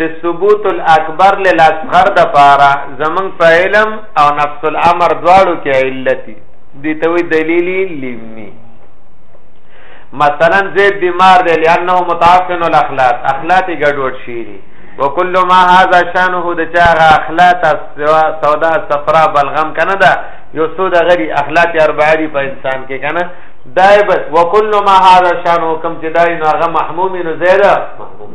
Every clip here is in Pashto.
د ثبوت الاکبر للاصغر د پاره زمنګ په علم او نفس الامر دواړو کې علتي دي ته وی دلیلی لیمنی مثلا زید بیمار دی لانه متعفن الاخلاق اخلاق ګډوډ شي وکل ما هاذا شانه د چاغه اخلاق سودا صفرا بلغم کنه دا یو سود غری اخلاق اربعه دی په انسان کې کنه دای بس وکل ما هاذا شانه کم چې دای نو هغه محموم نو زیاده محموم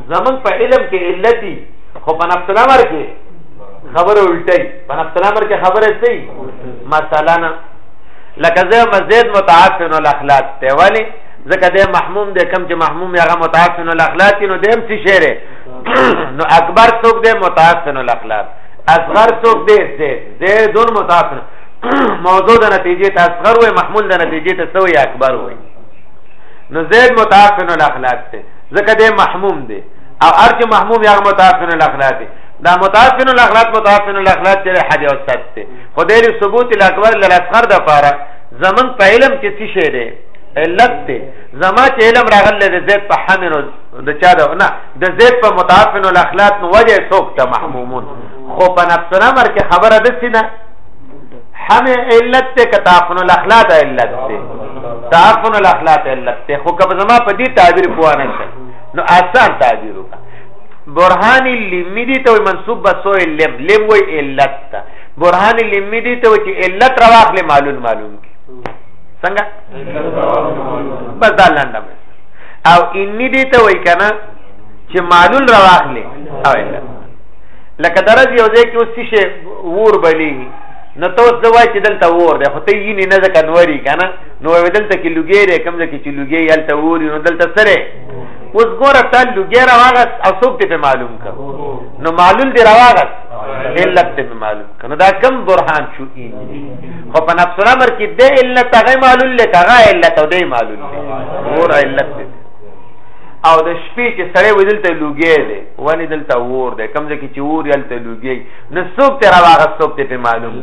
زمون په علم کې علتي خو په نفس الامر کې خبره الټي په نفس الامر کې خبره سي مثلا لکه زه مزید متعفن الاخلاق ته ولی ځکه د محموم د کم چې محموم هغه متعفن الاخلاق نو دیم څه شعر نو اکبر څوک دی متعفن الاخلاق اصغر څوک دی زید زیدون متعفن موضوع د نتیجې ته اصغر وای محمول د نتیجې ته سوی اکبر وای نو زید متعفن الاخلاق ته ځکه دی محموم دی او هر چې محموم یا متعفن الاخلاق دی دا متعفن الاخلاق متعفن الاخلاق چې حد او صد دی خدای له ثبوت الاکبر للاسخر د پاره زمن په علم کې څه شی دی علت دی زما چې علم راغله د زید په حمل د چا ده نه د زید په متعفن الاخلاق نو وجه څوک ته محمومون خو په نفس الامر کې خبره دسی نه حمه علت ته کتافن الاخلاق علت ته تعفن الاخلاق علت ته خو کبه زما په دې تعبیر کوه نه شي نو آسان تعبیر وکړه برهان لمی دي ته منسوب بسو لم لم وی علت ته برهان لمی دي ته چې علت رواخله معلوم معلوم کی څنګه بس دا لاندې او انی دي ته وای کنه چې معلول رواخلې او علت لکه درز یو ځای کې اوس څه شي ور بلیږي نو ته اوس دوای چې دلته ور دی خو ته یې نه نه ځکه نوري کنه نو وې دلته کې لګې لري کم ځکه چې لګې یلته وري نو دلته سره اوس ګوره ته لګې راغس او څوک ته معلوم کا نو معلول دی راغس علت ته معلوم کنه دا کم برهان شو ای خو په نفس الامر کې د علت هغه معلول لکه هغه علت او دی معلول ور علت دی او د شپې چې سړی وي دلته لوګی دی ولې دلته اور دی کوم ځای کې چې اور هلته لوګی نو څوک ترې راواغست څوک ترې پې معلوم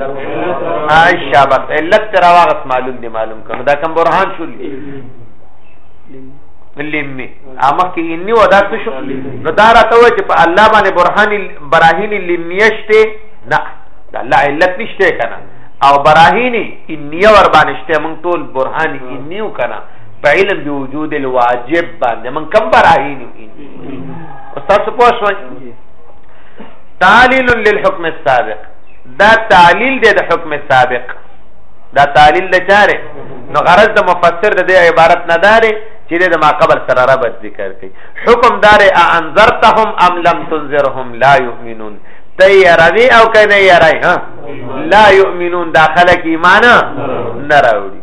شابه علت ترې راواغست معلوم دی معلوم کړو دا کوم برهان شو لمی امه کې انی ودا څه شو نو دا راته وای چې په الله باندې برهان براهین لمیشته نه دا الله علت نشته کنه او براهینی انی ور باندې شته مونږ ټول برهان انیو کنه په علم دی وجود الواجب باندې من کم براهین او تاسو پوه شئ تعلیل للحکم السابق دا تعلیل دی د حکم سابق دا تعلیل د چاره نو غرض د مفسر د دې عبارت نه داري چې د ما قبل سره ربط ذکر کوي حکم دار انذرتهم ام لم تنذرهم لا يؤمنون ته یاروي او کنه یارای ها لا يؤمنون داخله کې ایمان نه راوړي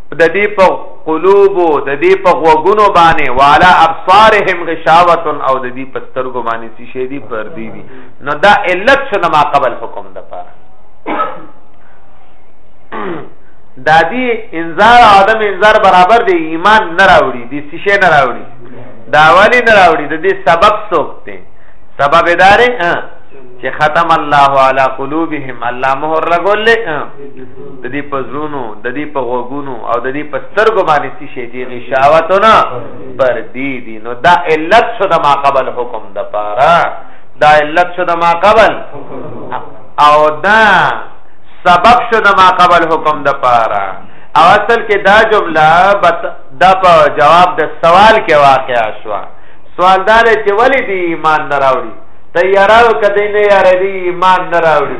د دې په قلوبو د دې په غوګونو باندې والا ابصارهم غشاوتن او د دې په سترګو باندې څه شي دي پر دې دي نو دا علت شو د ما قبل حکم د پاره دا دې انذار عدم انذار برابر دی ایمان نه راوړي دې څه شي نه راوړي دا ولی نه راوړي د دې سبب څوک دی سبب ادارې چې ختم الله علی قلوبهم الله مهر لګولې د دې په زړونو د دې په غوګونو او د دې په سترګو باندې څه شي دي غشاوتونه پر دې دي نو دا علت شو د ما قبل حکم د پاره دا علت شو د ما قبل او دا سبب شو د ما قبل حکم د پاره او اصل کې دا جمله بت دا په جواب د سوال کې واقع شو سوال دا چې ولې دی ایمان نه راوړي تیارو کدی نه یاره دی ایمان نه راوړي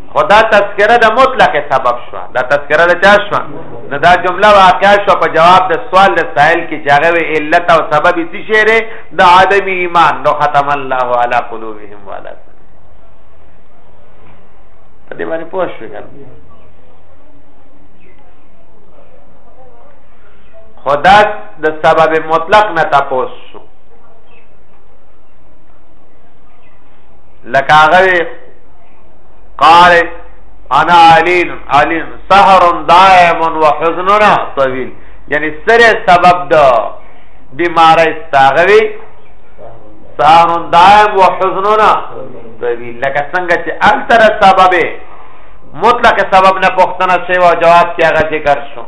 خدا تذکره د مطلق سبب شو دا تذکره د چا شو نه دا جمله واقعا شو په جواب د سوال د سائل کې چې هغه علت او سبب یې شعر د عدم ایمان نو ختم الله علی قلوبهم ولا په دې باندې پوه شو کنه خدا د سبب مطلق نه تاسو شو لکه هغه قال انا علی علی سحر دائم و حزننا طویل یعنی سره سبب د بیماری استاغوی سحر دائم و حزننا طویل لکه څنګه چې اکثر سبب مطلق سبب نه پښتنه شی او جواب کې هغه ذکر شو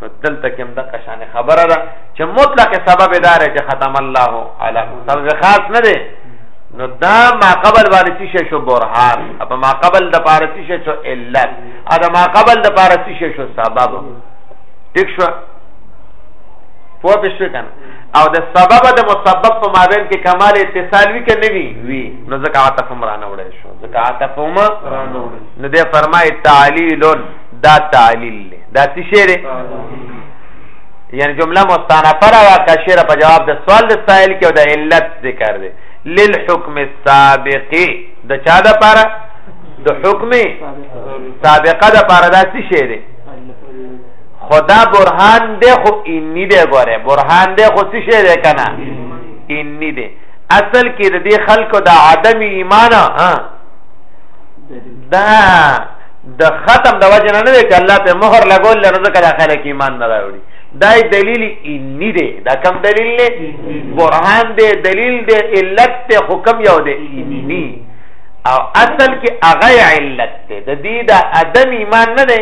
نو دلته کې هم د قشانه خبره ده چې مطلق سبب ادارې چې ختم الله علی سبب خاص نه دی نو دا ما قبل باندې څه شي شو برهان اپ ما قبل د پاره څه شي شو علت ا د ما قبل د پاره څه شي شو سبب ٹھیک شو په پښه کنه او د سبب د مسبب په مابین کې کمال اتصال وی کنه وی وی نو ځکه عاطف مرانه وړي شو ځکه عاطف مرانه وړي نو د فرمای تعلیل دا تعلیل دا څه شی دی یعنی جمله مستانفه را واقع شیره په جواب د سوال د سائل کې او د علت ذکر دی للحکم السابق د چا د پاره د حکم سابقه د پاره دا څه شی دی خدا برهان دی خو انی دی ګوره برهان دی خو څه شی دی کنه انی دی اصل کې د دې خلکو د عدم ایمان ها دا د ختم د وجه نه نه چې الله په مہر لګول لري ځکه دا خلک ایمان نه راوړي دا دلیل انی دی دا کم دلیل نه برهان دی دلیل دی علت ته حکم یو دی انی او اصل کې هغه علت دی د دې د عدم ایمان نه دی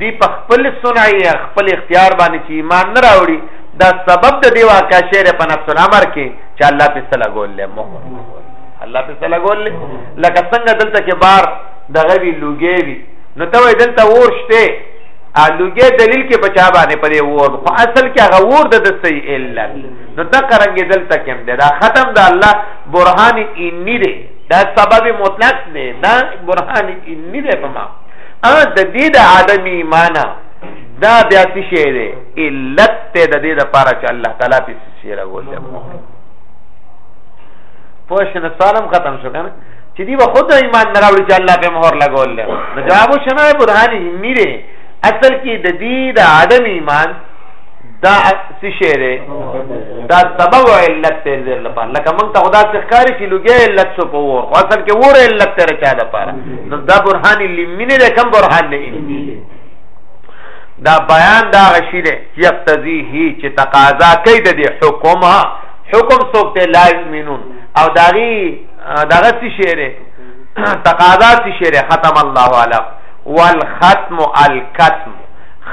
دی په خپل صنعي خپل اختیار باندې چې ایمان نه راوړي دا سبب د دی واقع شعر په نفس الامر کې چې الله په سلا ګول له مهر الله په سلا ګول لکه څنګه دلته کې بار دغه وی لوګي وی نو ته وای دلته ور شته ا لوګي دلیل کې بچا باندې پدې ور خو اصل کې هغه ور د دسې الا نو دا کرانګې دلته کوم دی دا ختم د الله برهان انی دی دا سبب مطلق دی دا برهان انی دی په ما ا د دې د عدم ایمان دا بیا څه شی دی علت ته د دې لپاره چې الله تعالی په سیره ولې مو پوښتنه سالم ختم شو کنه چې دی به خود ایمان نه راوړي چې الله په مهر لګول دی نو جواب شنه برهان علمي دی اصل کې د دې د عدم ایمان دا څه شی دی دا سبب او علت ته ځل لپاره لکه مونږ ته خدا څخه کاری چې لوګي علت څه په ور اصل کې ور علت ته رچا ده پاره نو دا برهان علمي نه ده کم برهان نه علمي دا بیان دا غشی دی چې یقتضیه چې تقاضا کوي د حکم حکم څوک ته لا یمنون او داغي دغه څه شعر تقاضا څه شعر ختم الله علی والختم الکتم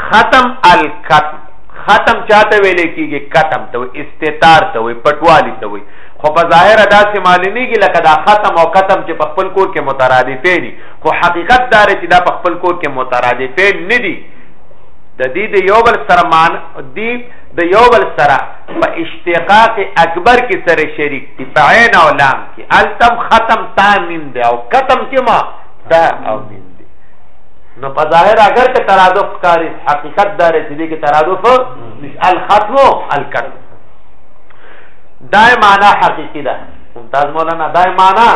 ختم الکتم ختم چاته ویل کیږي کتم ته استتار ته وي پټوالی ته وي خو په ظاهر ادا سي معلومیږي لکه دا ختم او کتم چې په خپل کور کې مترادفین دي خو حقیقت دار چې دا په خپل کور کې مترادفین نه دي د دې د یو بل سره مان دی د یو بل سره په اشتقاق اکبر کې سره شریک دی په عین او لام کې التم ختم تامیم دی او ختم کې ما دا او میم دی نو په ظاهر اگر که ترادف کاری حقیقت دار چې دې کې ترادف مش الختم او الکتم دا معنا حقیقی ده ممتاز مولانا دا معنا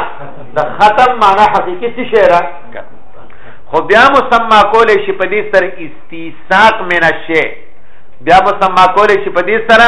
د ختم معنا حقیقی څه شعر خو بیا مسما کول شي په دې سره استیساق من الشی بیا مسما کول شي په دې سره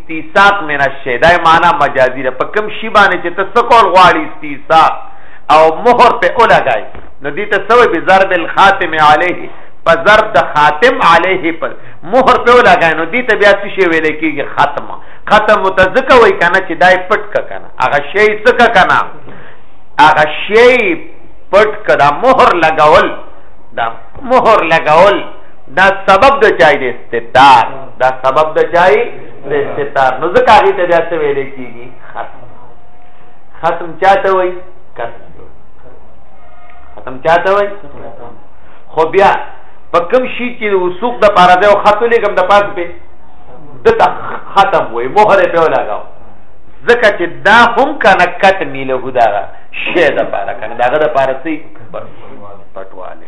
استیساق من الشی دا معنا مجازی ده په کوم شی باندې چې ته څه کول غواړي استیساق او مهر په اولګای نو دې ته سوې به ضرب الخاتم علیه په ضرب د خاتم علیه پر مهر په لګای نو دې ته بیا څه شی ویل کېږي ختم ختم متذکر وای کنه چې دای پټ ک کنه هغه شی څه ک کنه هغه شی پټ کړه مهر لگاول دا مهر لگاول دا سبب د چای د استتار دا سبب د چای د استتار نو ځکه هغه ته بیا څه ویل کیږي ختم ختم چاته وای ختم ختم چاته وای خو بیا په کوم شي چې وسوق د پاره ده او خط لګم د پاس په دته ختم وای مهره په لګاو ځکه چې دا هم کنه کټ میله هدا شه د پاره کنه داغه د پاره سي پټواله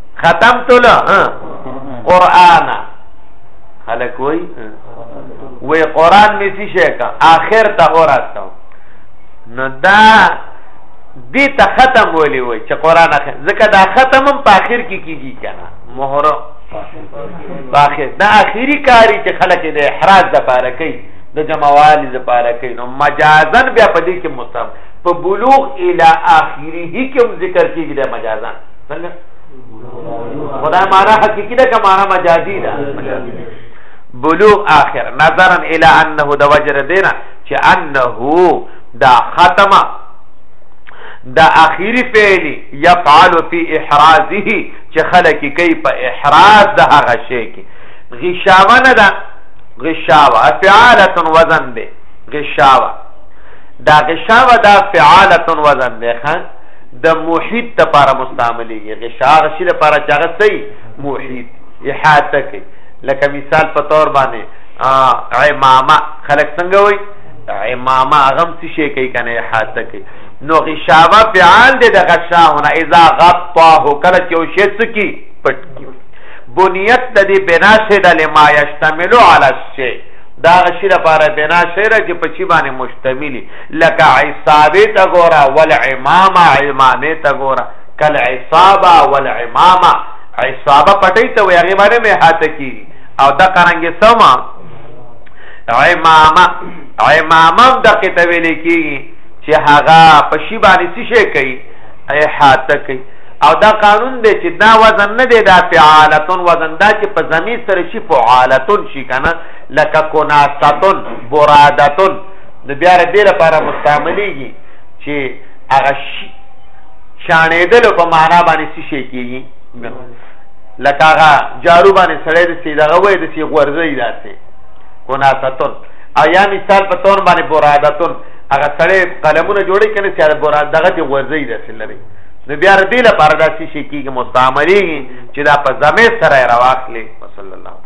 ختم تل قران خلک وای وې قران می څه شي کا اخر ته ورسته نو دا دې ته ختم ولې وای چې قران اخر ځکه دا ختم هم په اخر کې کیږي کنه مهر په اخر دا اخیری کاری چې خلک دې احراز د پاره کوي د جمعوالي د پاره کوي نو مجازن بیا په دې کې مستم په بلوغ الی اخره کې ذکر کیږي د مجازن څنګه خدای معنا حقيقي ده که معنا مجازي ده بلوغ آخر نظرا الى انه د وجر دینا چې انه دا ختمه دا اخیری فعل یفعل فی احرازه چې خلک کوي په احراز د هغه شی کې غشاوه نه ده غشاوه فعالت وزن دی غشاوه دا غشاوه دا فعالت وزن دی خان د محیط لپاره مستعملېږي غشاغ شي لپاره چې هغه صحیح محیط احاطه کوي لکه مثال په تور باندې عمامه خلک څنګه وایي عمامه هغه هم څه شي کوي که نه احاطه کوي نو غشاوه فعال دی د غشاهونه اذا غطاه کله چې یو شی څه کي پټ کي بنیت د دې بنا شی د لما یشتملو علی الشی دا شی لپاره بنا شی را چې په چی باندې مشتملی لکه عصابه ته ګوره والعمامه عمامه ته ګوره کل عصابه والعمامه عصابه پټی ته وي هغه باندې مه هاته کی او دا قرانګه سما عمامه عمامه د کته ویل کی چې هغه په شی باندې څه شي کوي احاطه کوي او دا قانون دی چې دا وزن نه دی دا فعالتون وزن دا چې په زمي سره شي فعالتون شي کنه لکه کناستون برادتون نو بیا د دې لپاره مستعملېږي چې هغه چاڼېدل په معنا باندې څه شي کېږي لکه هغه جارو باندې سړی د سیده غوې د سی غورځي داسې کناستون او یا مثال په تون باندې برادتون هغه سړی قلمونه جوړي کنه چې هغه براد دغه دی غورځي داسې لري نو بیا د دې لپاره داسې شي کېږي مستعملېږي چې دا په زمې سره راواخلې صلی الله